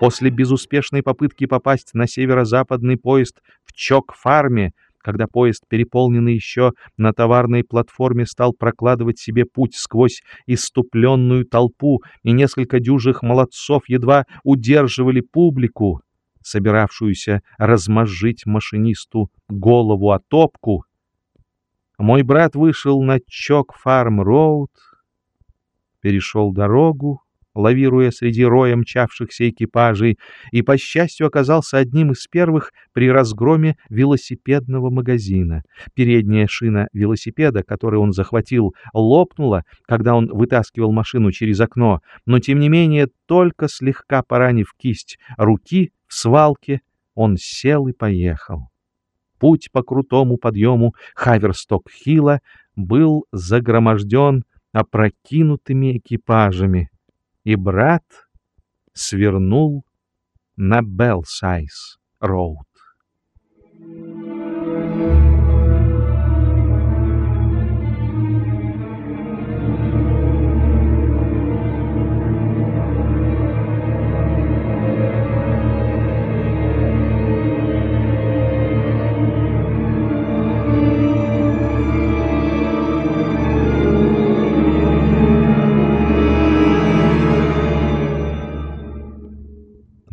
После безуспешной попытки попасть на северо-западный поезд в Чок-фарме, когда поезд, переполненный еще на товарной платформе, стал прокладывать себе путь сквозь иступленную толпу, и несколько дюжих молодцов едва удерживали публику, собиравшуюся размозжить машинисту голову о топку, мой брат вышел на Чок-фарм-роуд, перешел дорогу, лавируя среди роя мчавшихся экипажей, и, по счастью, оказался одним из первых при разгроме велосипедного магазина. Передняя шина велосипеда, который он захватил, лопнула, когда он вытаскивал машину через окно, но, тем не менее, только слегка поранив кисть руки в свалке, он сел и поехал. Путь по крутому подъему Хаверсток-Хилла был загроможден опрокинутыми экипажами, и брат свернул на Белсайз-Роуд.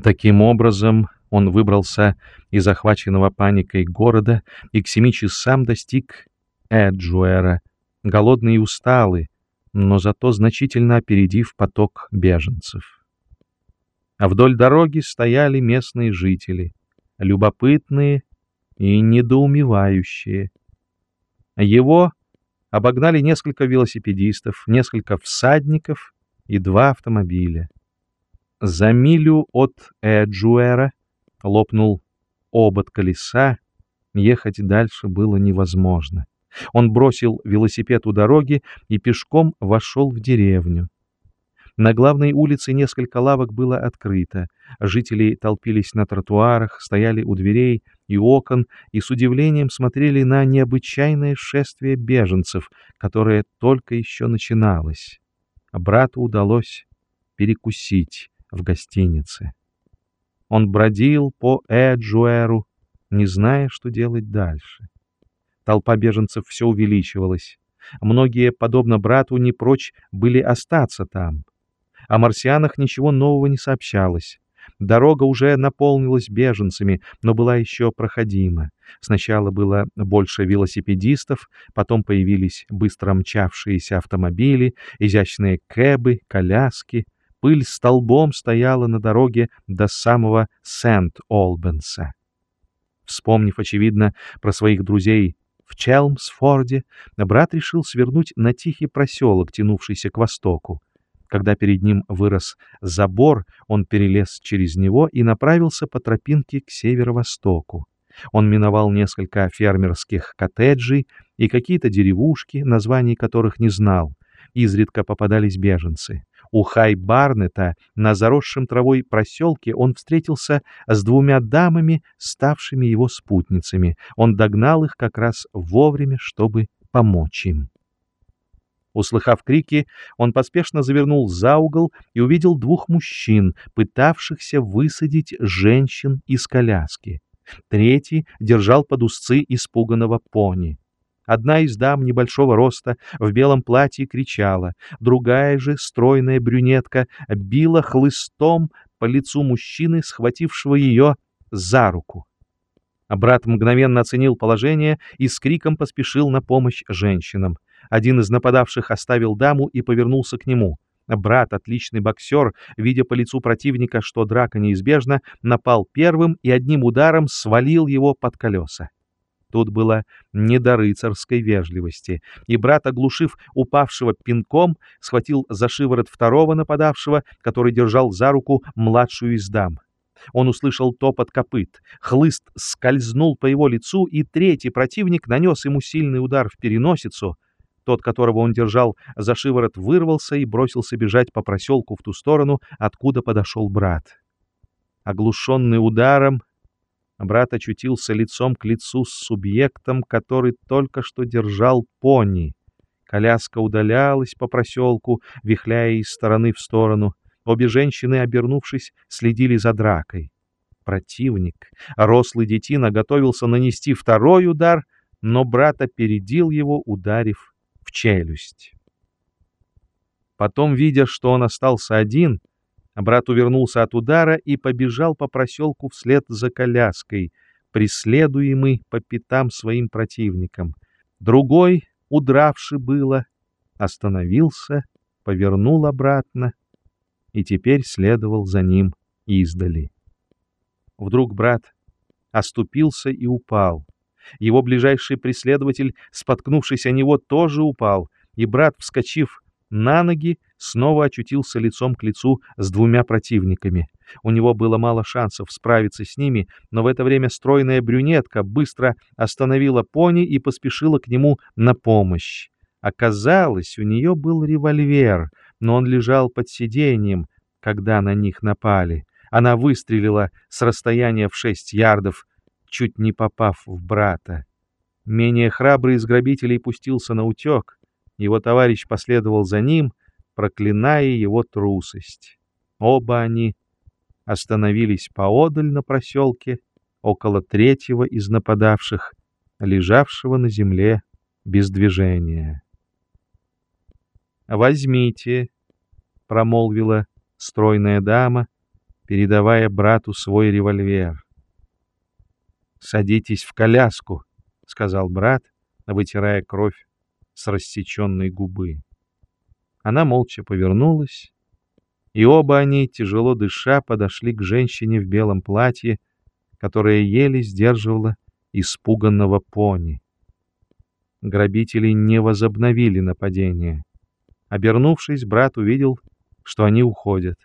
Таким образом, он выбрался из захваченного паникой города и к семи часам достиг Эджуэра, голодный и усталый, но зато значительно опередив поток беженцев. А вдоль дороги стояли местные жители, любопытные и недоумевающие. Его обогнали несколько велосипедистов, несколько всадников и два автомобиля. За милю от Эджуэра лопнул обод колеса, ехать дальше было невозможно. Он бросил велосипед у дороги и пешком вошел в деревню. На главной улице несколько лавок было открыто. Жители толпились на тротуарах, стояли у дверей и окон и с удивлением смотрели на необычайное шествие беженцев, которое только еще начиналось. Брату удалось перекусить в гостинице. Он бродил по Эджуэру, не зная, что делать дальше. Толпа беженцев все увеличивалась. Многие, подобно брату, не прочь были остаться там. О марсианах ничего нового не сообщалось. Дорога уже наполнилась беженцами, но была еще проходима. Сначала было больше велосипедистов, потом появились быстро мчавшиеся автомобили, изящные кэбы, коляски, Пыль столбом стояла на дороге до самого Сент-Олбенса. Вспомнив, очевидно, про своих друзей в Челмсфорде, брат решил свернуть на тихий проселок, тянувшийся к востоку. Когда перед ним вырос забор, он перелез через него и направился по тропинке к северо-востоку. Он миновал несколько фермерских коттеджей и какие-то деревушки, названий которых не знал. Изредка попадались беженцы. У Хай-Барнета на заросшем травой проселке он встретился с двумя дамами, ставшими его спутницами. Он догнал их как раз вовремя, чтобы помочь им. Услыхав крики, он поспешно завернул за угол и увидел двух мужчин, пытавшихся высадить женщин из коляски. Третий держал под узцы испуганного пони. Одна из дам небольшого роста в белом платье кричала, другая же, стройная брюнетка, била хлыстом по лицу мужчины, схватившего ее за руку. Брат мгновенно оценил положение и с криком поспешил на помощь женщинам. Один из нападавших оставил даму и повернулся к нему. Брат, отличный боксер, видя по лицу противника, что драка неизбежна, напал первым и одним ударом свалил его под колеса. Тут было не до рыцарской вежливости, и брат, оглушив упавшего пинком, схватил за шиворот второго нападавшего, который держал за руку младшую из дам. Он услышал топот копыт, хлыст скользнул по его лицу, и третий противник нанес ему сильный удар в переносицу. Тот, которого он держал за шиворот, вырвался и бросился бежать по проселку в ту сторону, откуда подошел брат. Оглушенный ударом, Брат очутился лицом к лицу с субъектом, который только что держал пони. Коляска удалялась по проселку, вихляя из стороны в сторону. Обе женщины, обернувшись, следили за дракой. Противник, рослый детина, готовился нанести второй удар, но брат опередил его, ударив в челюсть. Потом, видя, что он остался один, брат увернулся от удара и побежал по проселку вслед за коляской, преследуемый по пятам своим противником. Другой, удравший было, остановился, повернул обратно и теперь следовал за ним издали. Вдруг брат оступился и упал. Его ближайший преследователь, споткнувшись о него, тоже упал, и брат, вскочив на ноги, снова очутился лицом к лицу с двумя противниками. У него было мало шансов справиться с ними, но в это время стройная брюнетка быстро остановила пони и поспешила к нему на помощь. Оказалось, у нее был револьвер, но он лежал под сиденьем, когда на них напали. Она выстрелила с расстояния в шесть ярдов, чуть не попав в брата. Менее храбрый из грабителей пустился на утек. Его товарищ последовал за ним, проклиная его трусость. Оба они остановились поодаль на проселке, около третьего из нападавших, лежавшего на земле без движения. «Возьмите», — промолвила стройная дама, передавая брату свой револьвер. «Садитесь в коляску», — сказал брат, вытирая кровь с рассеченной губы. Она молча повернулась, и оба они, тяжело дыша, подошли к женщине в белом платье, которая еле сдерживала испуганного пони. Грабители не возобновили нападение. Обернувшись, брат увидел, что они уходят.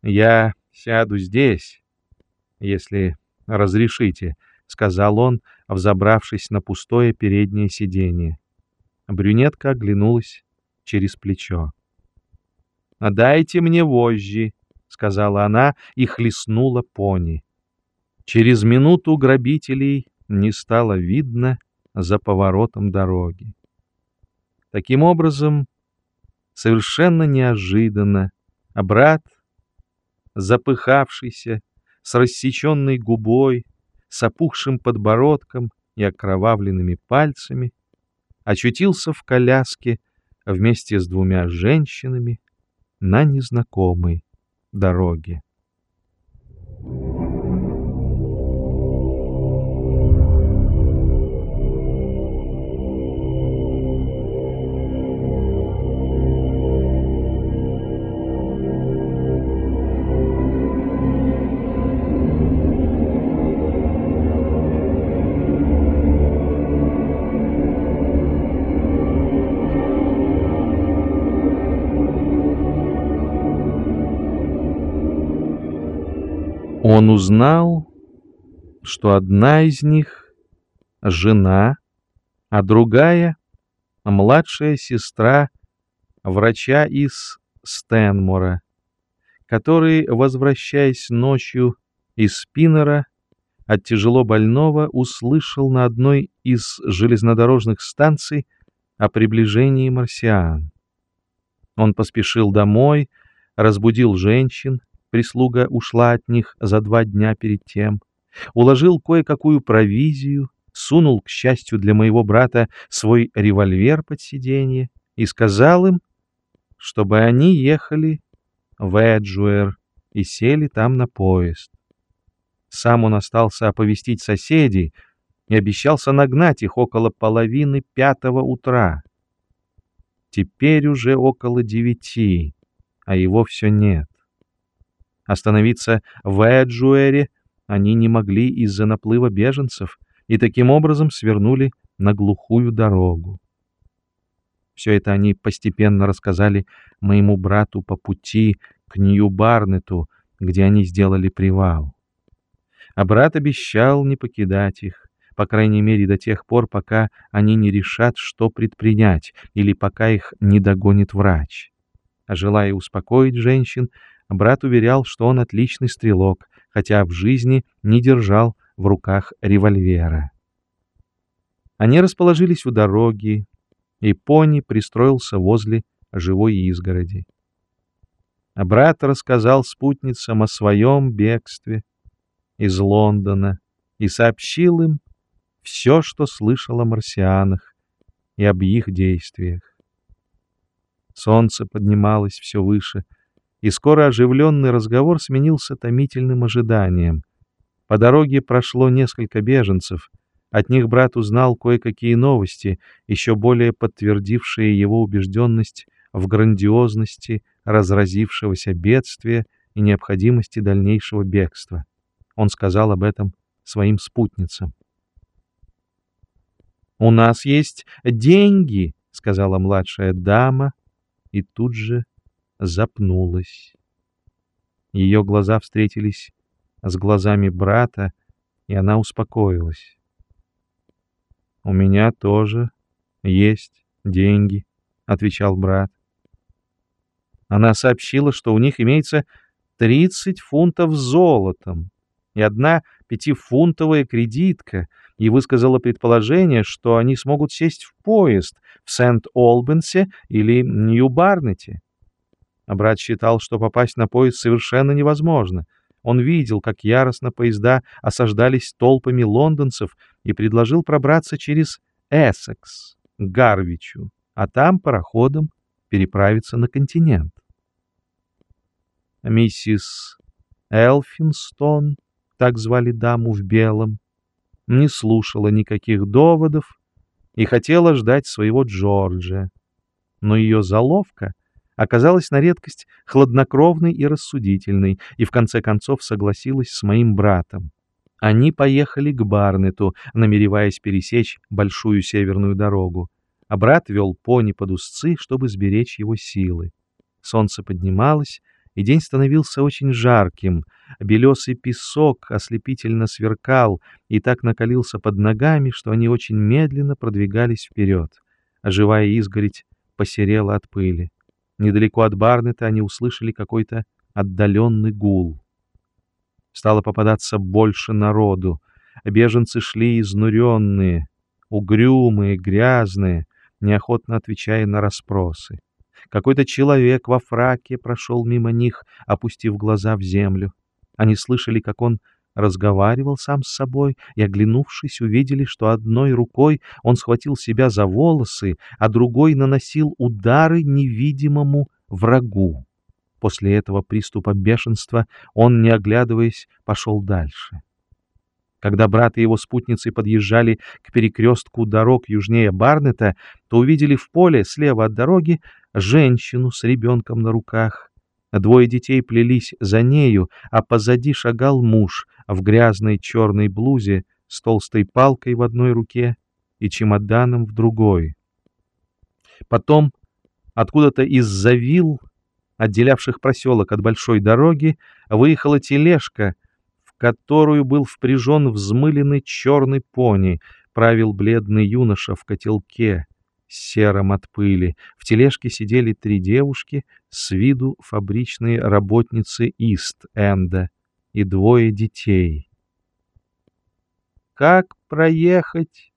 «Я сяду здесь, если разрешите», — сказал он, взобравшись на пустое переднее сиденье. Брюнетка оглянулась через плечо. «Дайте мне вожжи», — сказала она и хлестнула пони. Через минуту грабителей не стало видно за поворотом дороги. Таким образом, совершенно неожиданно, а брат, запыхавшийся, с рассеченной губой, с опухшим подбородком и окровавленными пальцами, очутился в коляске вместе с двумя женщинами на незнакомой дороге. Он узнал, что одна из них — жена, а другая — младшая сестра врача из Стэнмора, который, возвращаясь ночью из Спиннера, от тяжело больного услышал на одной из железнодорожных станций о приближении марсиан. Он поспешил домой, разбудил женщин, прислуга ушла от них за два дня перед тем, уложил кое-какую провизию, сунул, к счастью для моего брата, свой револьвер под сиденье и сказал им, чтобы они ехали в Эджуэр и сели там на поезд. Сам он остался оповестить соседей и обещался нагнать их около половины пятого утра. Теперь уже около девяти, а его все нет. Остановиться в Эджуэре они не могли из-за наплыва беженцев и таким образом свернули на глухую дорогу. Все это они постепенно рассказали моему брату по пути к Нью-Барнету, где они сделали привал. А брат обещал не покидать их, по крайней мере до тех пор, пока они не решат, что предпринять, или пока их не догонит врач. А желая успокоить женщин, Брат уверял, что он отличный стрелок, хотя в жизни не держал в руках револьвера. Они расположились у дороги, и пони пристроился возле живой изгороди. Брат рассказал спутницам о своем бегстве из Лондона и сообщил им все, что слышал о марсианах и об их действиях. Солнце поднималось все выше, и скоро оживленный разговор сменился томительным ожиданием. По дороге прошло несколько беженцев. От них брат узнал кое-какие новости, еще более подтвердившие его убежденность в грандиозности разразившегося бедствия и необходимости дальнейшего бегства. Он сказал об этом своим спутницам. «У нас есть деньги», — сказала младшая дама, и тут же запнулась. Ее глаза встретились с глазами брата, и она успокоилась. «У меня тоже есть деньги», — отвечал брат. Она сообщила, что у них имеется 30 фунтов золотом и одна пятифунтовая кредитка, и высказала предположение, что они смогут сесть в поезд в Сент-Олбенсе или Нью-Барнете. А брат считал, что попасть на поезд совершенно невозможно. Он видел, как яростно поезда осаждались толпами лондонцев и предложил пробраться через Эссекс, Гарвичу, а там пароходом переправиться на континент. Миссис Элфинстон, так звали даму в белом, не слушала никаких доводов и хотела ждать своего Джорджа. Но ее заловка оказалась на редкость хладнокровной и рассудительной, и в конце концов согласилась с моим братом. Они поехали к Барнету, намереваясь пересечь большую северную дорогу, а брат вел пони под узцы, чтобы сберечь его силы. Солнце поднималось, и день становился очень жарким. Белесый песок ослепительно сверкал и так накалился под ногами, что они очень медленно продвигались вперед. А живая изгородь посерела от пыли. Недалеко от Барнета они услышали какой-то отдаленный гул. Стало попадаться больше народу. Беженцы шли изнуренные, угрюмые, грязные, неохотно отвечая на расспросы. Какой-то человек во фраке прошел мимо них, опустив глаза в землю. Они слышали, как он разговаривал сам с собой, и, оглянувшись, увидели, что одной рукой он схватил себя за волосы, а другой наносил удары невидимому врагу. После этого приступа бешенства он, не оглядываясь, пошел дальше. Когда брат и его спутницы подъезжали к перекрестку дорог южнее Барнета, то увидели в поле слева от дороги женщину с ребенком на руках. Двое детей плелись за нею, а позади шагал муж в грязной черной блузе с толстой палкой в одной руке и чемоданом в другой. Потом откуда-то из-за вил, отделявших проселок от большой дороги, выехала тележка — которую был впряжен взмыленный черный пони, правил бледный юноша в котелке, сером от пыли. В тележке сидели три девушки, с виду фабричные работницы Ист-Энда, и двое детей. «Как проехать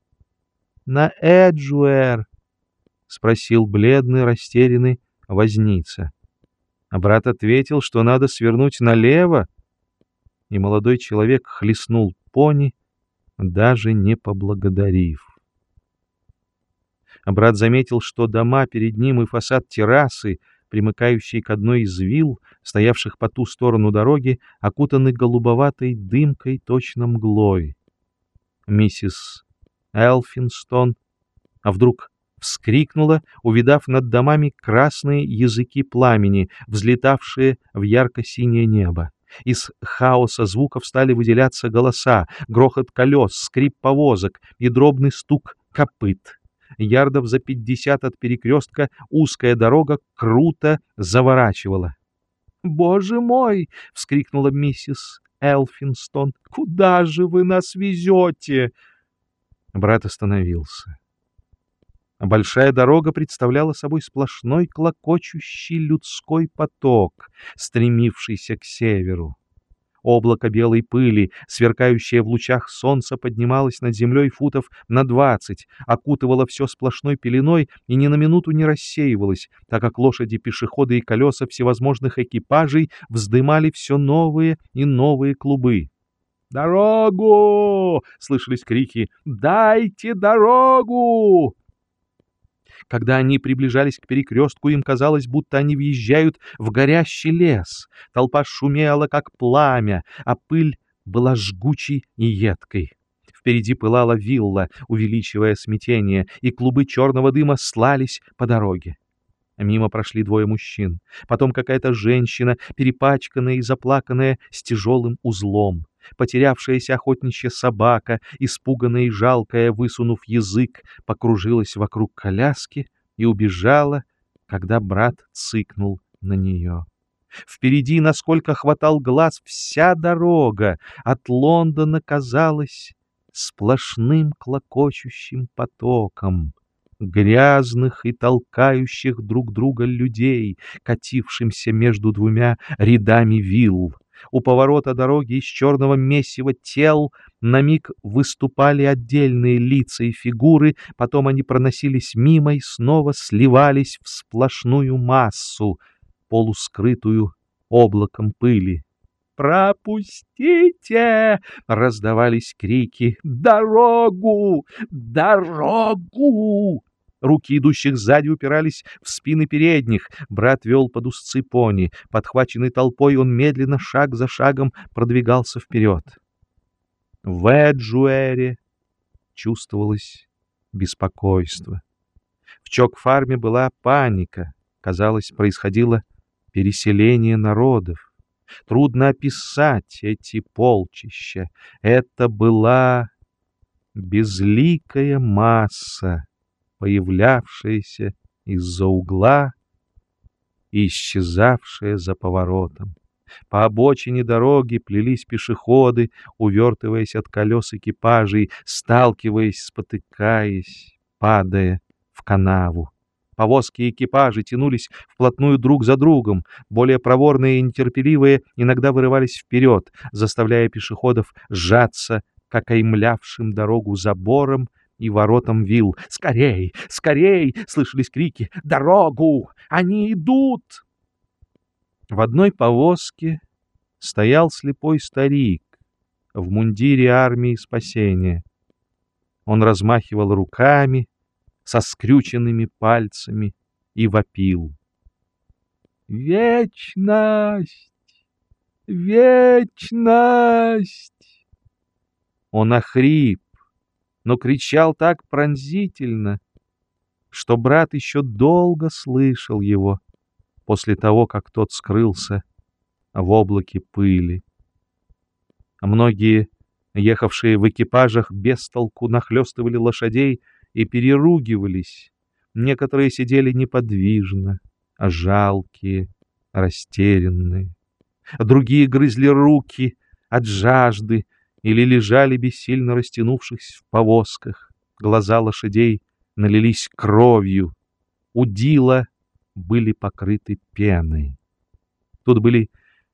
на Эджуэр?» — спросил бледный, растерянный возница. А брат ответил, что надо свернуть налево, и молодой человек хлестнул пони, даже не поблагодарив. Брат заметил, что дома перед ним и фасад террасы, примыкающий к одной из вилл, стоявших по ту сторону дороги, окутаны голубоватой дымкой, точно мглой. Миссис Элфинстон, а вдруг вскрикнула, увидав над домами красные языки пламени, взлетавшие в ярко-синее небо. Из хаоса звуков стали выделяться голоса, грохот колес, скрип повозок и дробный стук копыт. Ярдов за пятьдесят от перекрестка узкая дорога круто заворачивала. «Боже мой!» — вскрикнула миссис Элфинстон. «Куда же вы нас везете?» Брат остановился. Большая дорога представляла собой сплошной клокочущий людской поток, стремившийся к северу. Облако белой пыли, сверкающее в лучах солнца, поднималось над землей футов на двадцать, окутывало все сплошной пеленой и ни на минуту не рассеивалось, так как лошади, пешеходы и колеса всевозможных экипажей вздымали все новые и новые клубы. «Дорогу!» — слышались крики. «Дайте дорогу!» Когда они приближались к перекрестку, им казалось, будто они въезжают в горящий лес. Толпа шумела, как пламя, а пыль была жгучей и едкой. Впереди пылала вилла, увеличивая смятение, и клубы черного дыма слались по дороге. Мимо прошли двое мужчин, потом какая-то женщина, перепачканная и заплаканная, с тяжелым узлом. Потерявшаяся охотничья собака, испуганная и жалкая, высунув язык, покружилась вокруг коляски и убежала, когда брат цыкнул на нее. Впереди, насколько хватал глаз, вся дорога от Лондона казалась сплошным клокочущим потоком грязных и толкающих друг друга людей, катившимся между двумя рядами вилл. У поворота дороги из черного месива тел на миг выступали отдельные лица и фигуры, потом они проносились мимо и снова сливались в сплошную массу, полускрытую облаком пыли. «Пропустите!» — раздавались крики. «Дорогу! Дорогу!» Руки идущих сзади упирались в спины передних. Брат вел под узцы пони. Подхваченный толпой, он медленно, шаг за шагом, продвигался вперед. В Эджуэре чувствовалось беспокойство. В Чок-фарме была паника. Казалось, происходило переселение народов. Трудно описать эти полчища. Это была безликая масса, появлявшаяся из-за угла и исчезавшая за поворотом. По обочине дороги плелись пешеходы, увертываясь от колес экипажей, сталкиваясь, спотыкаясь, падая в канаву. Повозки и экипажи тянулись вплотную друг за другом. Более проворные и нетерпеливые иногда вырывались вперед, заставляя пешеходов сжаться, как аймлявшим дорогу забором и воротам вил. «Скорей! Скорей!» — слышались крики. «Дорогу! Они идут!» В одной повозке стоял слепой старик в мундире армии спасения. Он размахивал руками, со скрюченными пальцами и вопил. «Вечность! Вечность!» Он охрип, но кричал так пронзительно, что брат еще долго слышал его после того, как тот скрылся в облаке пыли. Многие, ехавшие в экипажах, без толку нахлестывали лошадей и переругивались. Некоторые сидели неподвижно, а жалкие, растерянные. Другие грызли руки от жажды или лежали бессильно растянувшись в повозках. Глаза лошадей налились кровью. Удила были покрыты пеной. Тут были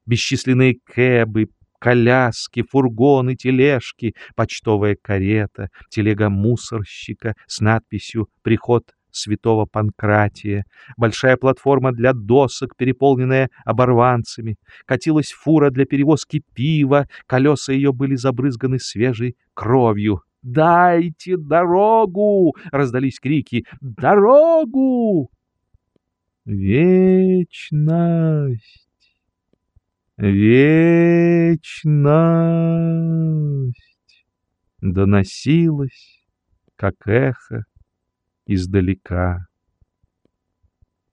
бесчисленные кэбы, коляски, фургоны, тележки, почтовая карета, телега мусорщика с надписью «Приход святого Панкратия», большая платформа для досок, переполненная оборванцами, катилась фура для перевозки пива, колеса ее были забрызганы свежей кровью. «Дайте дорогу!» — раздались крики. «Дорогу!» «Вечность!» Вечность доносилась, как эхо издалека.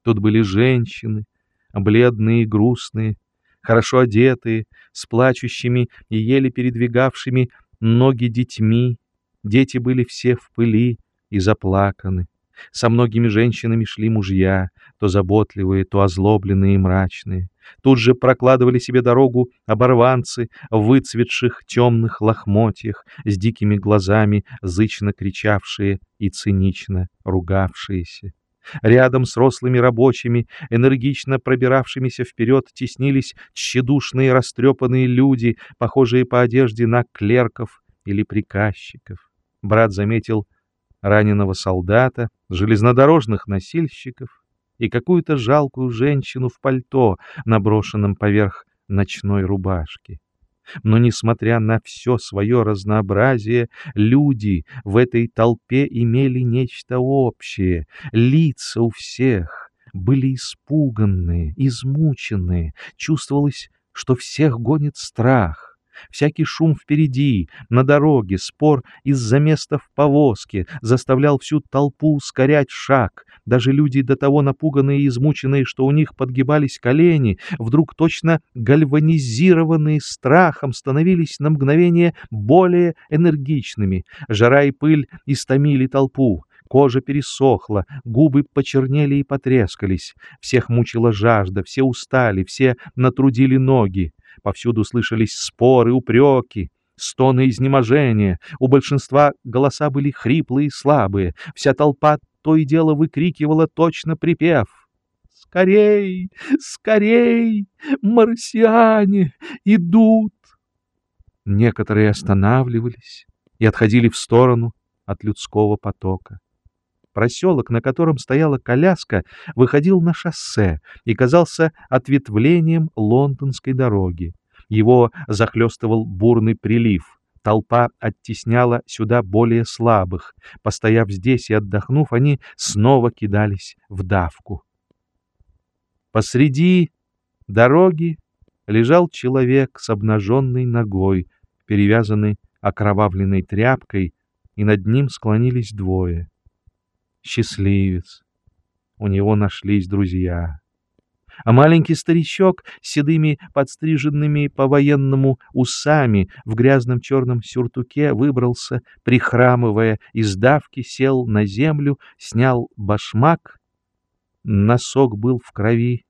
Тут были женщины, бледные и грустные, хорошо одетые, с плачущими и еле передвигавшими ноги детьми. Дети были все в пыли и заплаканы. Со многими женщинами шли мужья, то заботливые, то озлобленные и мрачные. Тут же прокладывали себе дорогу оборванцы в выцветших темных лохмотьях, с дикими глазами, зычно кричавшие и цинично ругавшиеся. Рядом с рослыми рабочими, энергично пробиравшимися вперед, теснились тщедушные растрепанные люди, похожие по одежде на клерков или приказчиков. Брат заметил раненого солдата, железнодорожных носильщиков и какую-то жалкую женщину в пальто, наброшенном поверх ночной рубашки. Но, несмотря на все свое разнообразие, люди в этой толпе имели нечто общее. Лица у всех были испуганные, измученные. Чувствовалось, что всех гонит страх. Всякий шум впереди, на дороге, спор из-за места в повозке заставлял всю толпу ускорять шаг. Даже люди, до того напуганные и измученные, что у них подгибались колени, вдруг точно гальванизированные страхом, становились на мгновение более энергичными. Жара и пыль истомили толпу. Кожа пересохла, губы почернели и потрескались. Всех мучила жажда, все устали, все натрудили ноги. Повсюду слышались споры, упреки, стоны изнеможения. У большинства голоса были хриплые и слабые. Вся толпа то и дело выкрикивала точно припев. «Скорей! Скорей! Марсиане идут!» Некоторые останавливались и отходили в сторону от людского потока. Проселок, на котором стояла коляска, выходил на шоссе и казался ответвлением лондонской дороги. Его захлестывал бурный прилив. Толпа оттесняла сюда более слабых. Постояв здесь и отдохнув, они снова кидались в давку. Посреди дороги лежал человек с обнаженной ногой, перевязанный окровавленной тряпкой, и над ним склонились двое счастливец. У него нашлись друзья. А маленький старичок с седыми подстриженными по-военному усами в грязном черном сюртуке выбрался, прихрамывая из давки, сел на землю, снял башмак. Носок был в крови,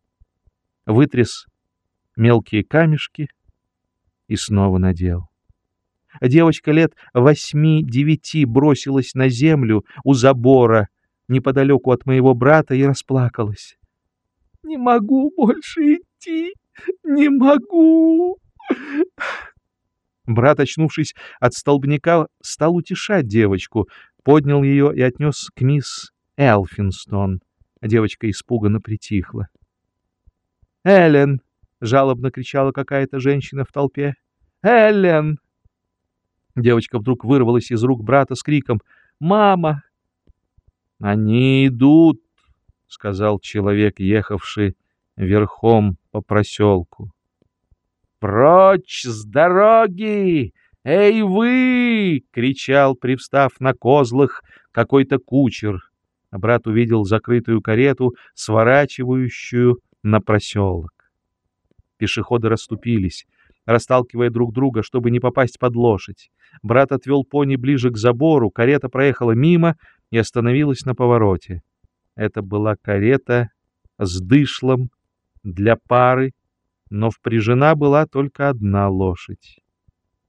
вытряс мелкие камешки и снова надел. Девочка лет восьми-девяти бросилась на землю у забора, неподалеку от моего брата и расплакалась. «Не могу больше идти! Не могу!» Брат, очнувшись от столбняка, стал утешать девочку, поднял ее и отнес к мисс Элфинстон. Девочка испуганно притихла. «Эллен!» — жалобно кричала какая-то женщина в толпе. «Эллен!» Девочка вдруг вырвалась из рук брата с криком «Мама! «Они идут», — сказал человек, ехавший верхом по проселку. «Прочь с дороги! Эй вы!» — кричал, привстав на козлах, какой-то кучер. Брат увидел закрытую карету, сворачивающую на проселок. Пешеходы расступились, расталкивая друг друга, чтобы не попасть под лошадь. Брат отвел пони ближе к забору, карета проехала мимо, и остановилась на повороте. Это была карета с дышлом для пары, но впряжена была только одна лошадь.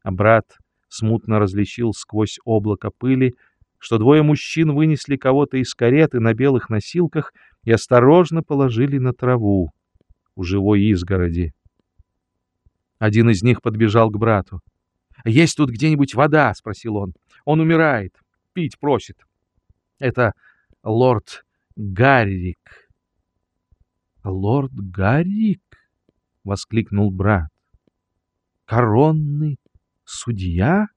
А брат смутно различил сквозь облако пыли, что двое мужчин вынесли кого-то из кареты на белых носилках и осторожно положили на траву у живой изгороди. Один из них подбежал к брату. «Есть тут где-нибудь вода?» — спросил он. «Он умирает. Пить просит». Это лорд Гаррик. Лорд Гаррик? воскликнул брат. Коронный судья?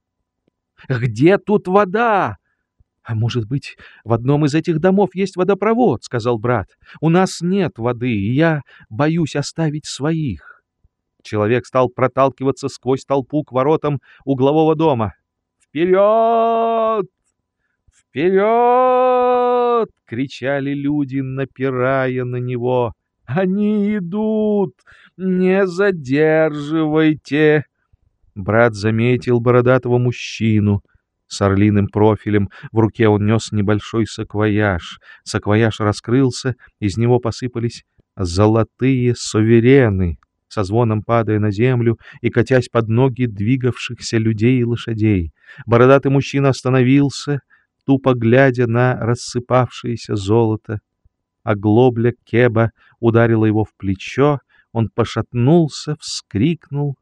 Где тут вода? А может быть, в одном из этих домов есть водопровод, сказал брат. У нас нет воды, и я боюсь оставить своих. Человек стал проталкиваться сквозь толпу к воротам углового дома. «Вперед!» «Вперед!» — кричали люди, напирая на него. «Они идут! Не задерживайте!» Брат заметил бородатого мужчину с орлиным профилем. В руке он нес небольшой саквояж. Саквояж раскрылся, из него посыпались золотые суверены, со звоном падая на землю и катясь под ноги двигавшихся людей и лошадей. Бородатый мужчина остановился — тупо глядя на рассыпавшееся золото. оглобля кеба ударила его в плечо, он пошатнулся, вскрикнул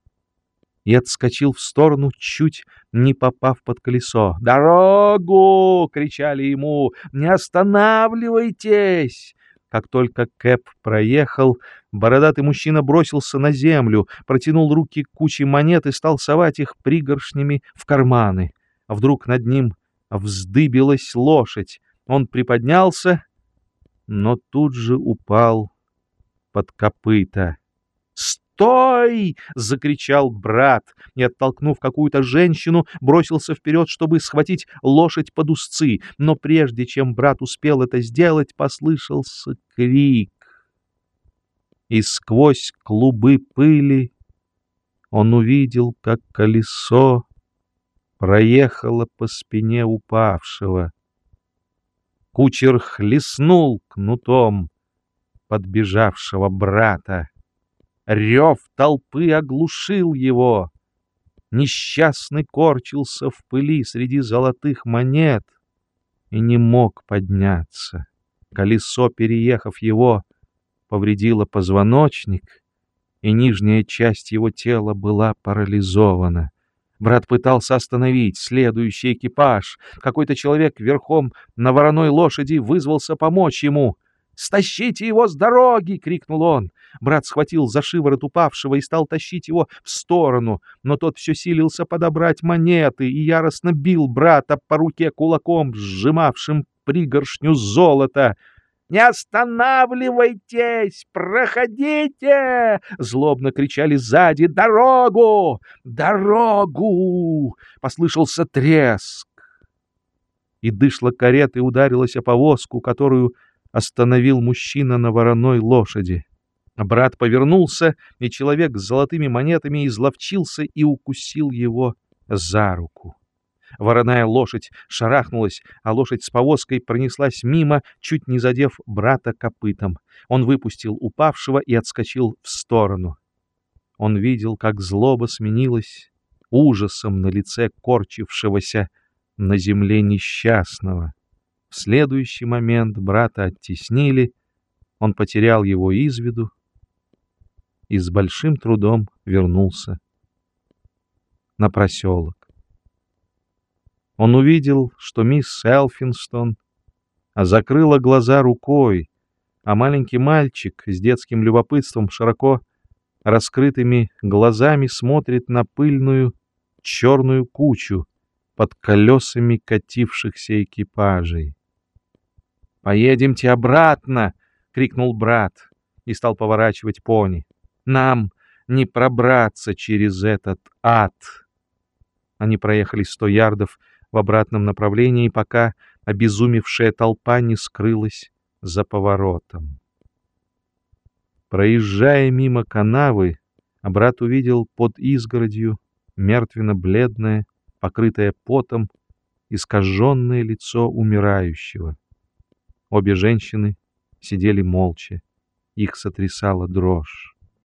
и отскочил в сторону, чуть не попав под колесо. «Дорогу!» — кричали ему. «Не останавливайтесь!» Как только Кэп проехал, бородатый мужчина бросился на землю, протянул руки к куче монет и стал совать их пригоршнями в карманы. А вдруг над ним вздыбилась лошадь. Он приподнялся, но тут же упал под копыта. «Стой!» — закричал брат и, оттолкнув какую-то женщину, бросился вперед, чтобы схватить лошадь под узцы. Но прежде чем брат успел это сделать, послышался крик. И сквозь клубы пыли он увидел, как колесо проехало по спине упавшего. Кучер хлестнул кнутом подбежавшего брата. Рев толпы оглушил его. Несчастный корчился в пыли среди золотых монет и не мог подняться. Колесо, переехав его, повредило позвоночник, и нижняя часть его тела была парализована. Брат пытался остановить следующий экипаж. Какой-то человек верхом на вороной лошади вызвался помочь ему — «Стащите его с дороги!» — крикнул он. Брат схватил за шиворот упавшего и стал тащить его в сторону, но тот все силился подобрать монеты и яростно бил брата по руке кулаком, сжимавшим пригоршню золота. «Не останавливайтесь! Проходите!» — злобно кричали сзади. «Дорогу! Дорогу!» — послышался треск. И дышла кареты ударилась о повозку, которую остановил мужчина на вороной лошади. Брат повернулся, и человек с золотыми монетами изловчился и укусил его за руку. Вороная лошадь шарахнулась, а лошадь с повозкой пронеслась мимо, чуть не задев брата копытом. Он выпустил упавшего и отскочил в сторону. Он видел, как злоба сменилась ужасом на лице корчившегося на земле несчастного. В следующий момент брата оттеснили, он потерял его из виду и с большим трудом вернулся на проселок. Он увидел, что мисс Элфинстон закрыла глаза рукой, а маленький мальчик с детским любопытством широко раскрытыми глазами смотрит на пыльную черную кучу под колесами катившихся экипажей. «Поедемте обратно!» — крикнул брат и стал поворачивать пони. «Нам не пробраться через этот ад!» Они проехали сто ярдов в обратном направлении, пока обезумевшая толпа не скрылась за поворотом. Проезжая мимо канавы, брат увидел под изгородью мертвенно-бледное, покрытое потом, искаженное лицо умирающего. Обе женщины сидели молча. Их сотрясала дрожь.